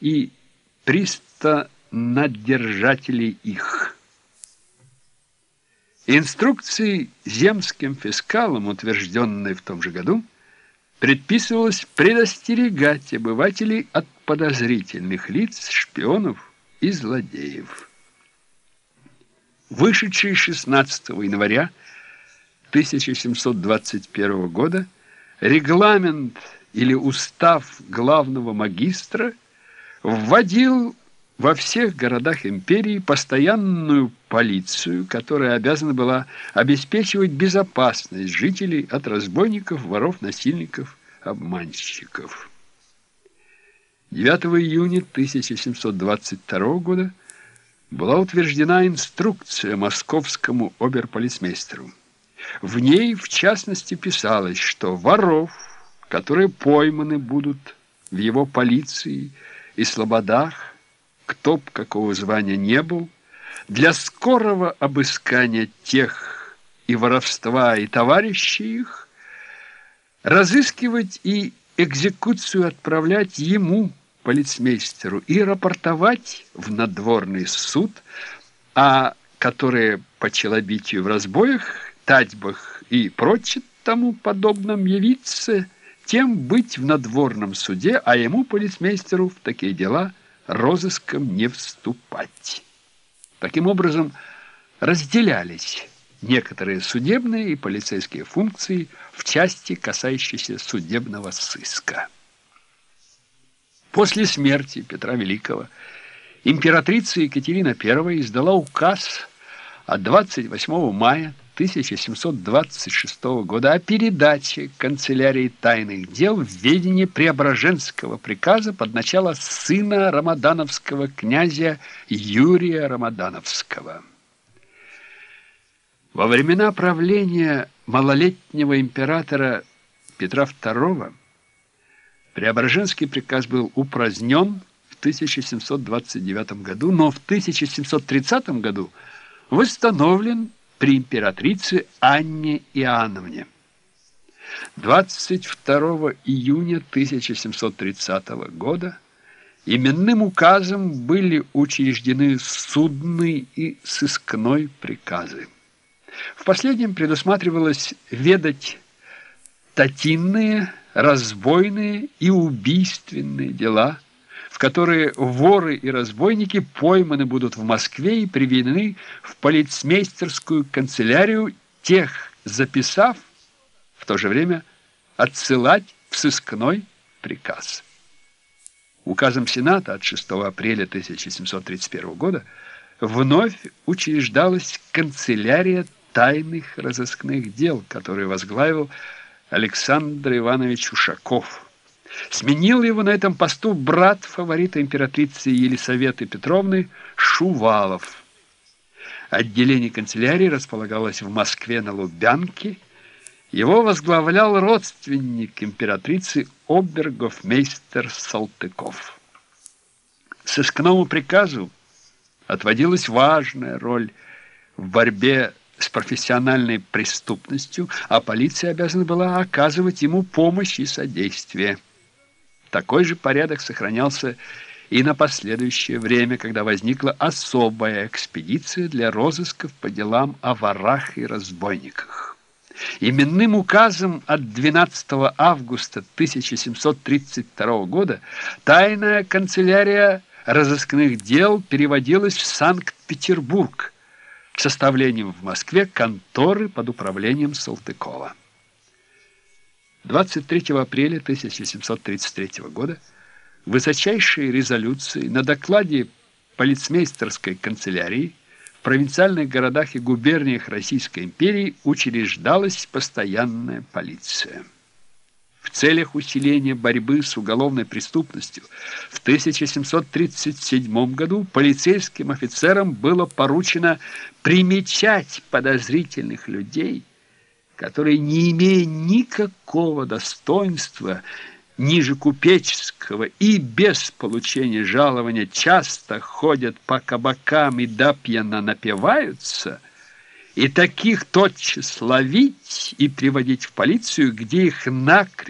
и пристонадержателей их. Инструкции земским фискалам, утвержденные в том же году, предписывалось предостерегать обывателей от подозрительных лиц, шпионов и злодеев. Вышедший 16 января 1721 года регламент или устав главного магистра вводил во всех городах империи постоянную полицию, которая обязана была обеспечивать безопасность жителей от разбойников, воров, насильников, обманщиков. 9 июня 1722 года была утверждена инструкция московскому оберполицмейстеру. В ней, в частности, писалось, что воров, которые пойманы будут в его полиции и слободах, кто б какого звания не был, для скорого обыскания тех и воровства, и товарищей их, разыскивать и экзекуцию отправлять ему, полицмейстеру, и рапортовать в надворный суд, а которые по челобитию в разбоях, татьбах и прочее тому подобном явиться, тем быть в надворном суде, а ему, полицмейстеру, в такие дела – розыском не вступать. Таким образом, разделялись некоторые судебные и полицейские функции в части, касающейся судебного сыска. После смерти Петра Великого императрица Екатерина I издала указ от 28 мая 1726 года о передаче канцелярии тайных дел в ведение Преображенского приказа под начало сына Рамадановского князя Юрия Рамадановского. Во времена правления малолетнего императора Петра II Преображенский приказ был упразднен в 1729 году, но в 1730 году восстановлен при императрице Анне Иоанновне. 22 июня 1730 года именным указом были учреждены судный и сыскной приказы. В последнем предусматривалось ведать татинные, разбойные и убийственные дела – в которые воры и разбойники пойманы будут в Москве и приведены в полицмейстерскую канцелярию, тех записав, в то же время отсылать в сыскной приказ. Указом Сената от 6 апреля 1731 года вновь учреждалась канцелярия тайных разыскных дел, которую возглавил Александр Иванович Ушаков. Сменил его на этом посту брат фаворита императрицы Елисаветы Петровны Шувалов. Отделение канцелярии располагалось в Москве на Лубянке. Его возглавлял родственник императрицы обергофмейстер Салтыков. Сыскному приказу отводилась важная роль в борьбе с профессиональной преступностью, а полиция обязана была оказывать ему помощь и содействие. Такой же порядок сохранялся и на последующее время, когда возникла особая экспедиция для розысков по делам о ворах и разбойниках. Именным указом от 12 августа 1732 года тайная канцелярия разыскных дел переводилась в Санкт-Петербург к составлению в Москве конторы под управлением Салтыкова. 23 апреля 1733 года высочайшей резолюции на докладе полицмейстерской канцелярии в провинциальных городах и губерниях Российской империи учреждалась постоянная полиция. В целях усиления борьбы с уголовной преступностью в 1737 году полицейским офицерам было поручено примечать подозрительных людей – которые, не имея никакого достоинства, ниже купеческого и без получения жалования часто ходят по кабакам и допьяно напиваются, и таких тотчас ловить и приводить в полицию, где их накрепко